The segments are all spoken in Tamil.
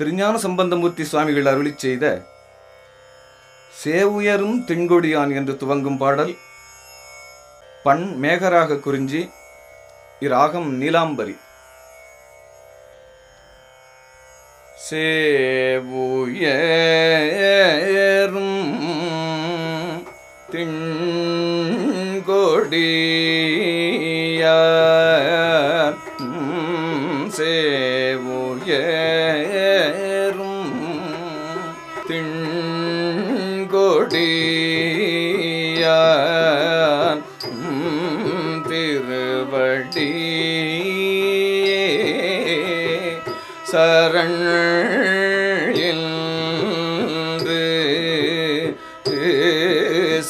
திருஞான சம்பந்தமூர்த்தி சுவாமிகள் அருளி செய்த சேவுயரும் தென்கொடியான் என்று துவங்கும் பாடல் பண் மேகராக குறிஞ்சி இராகம் நீலாம்பரி. சேவுயரும் திண்கொடியான் சேவுயர் திண்கொடியான் திருவடி. சரண்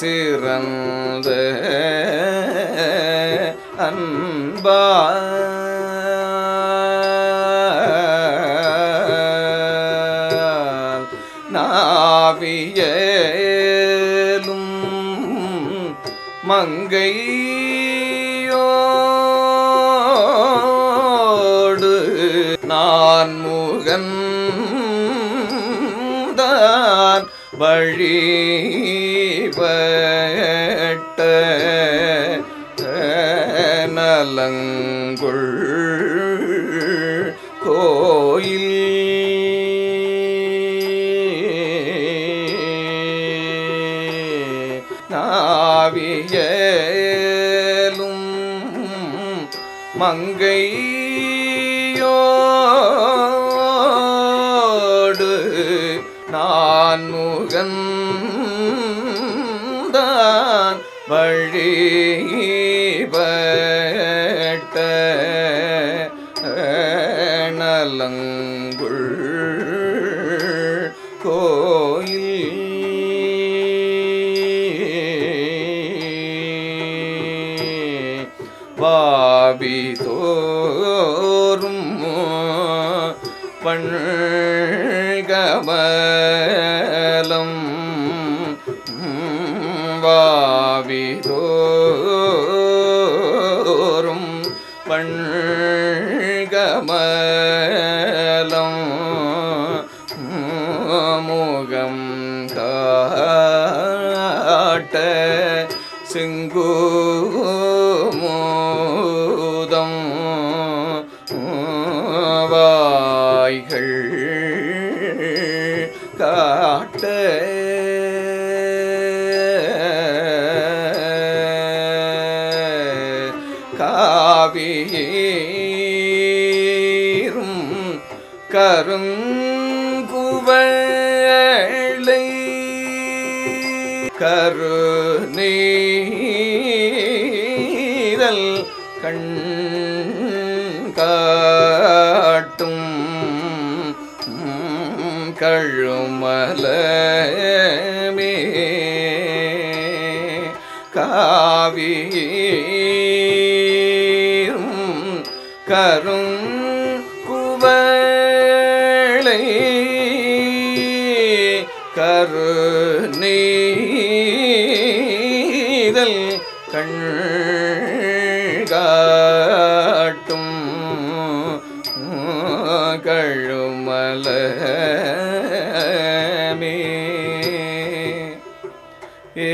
சிறந்த அன்பா நாவியே மங்கையோடு நான் முகன் தான் வழிபட்ட நலங்குள் கோயில் மாவியலும் மங்கையோடு நான் முகந்தான் வழிபட்ட நலங் வாவி தோறும் பண்கமலம் வாவி தோறும் பண்கமலம் முகம் காட்ட செங்குமோதம் காய்கள் காட்ட. காவீரும் கருங்குவளை கருநீரல் கண் கழுமலமே. காவீரும் கரும் குவளை. கரு நீதல் கண்கா மே ஏ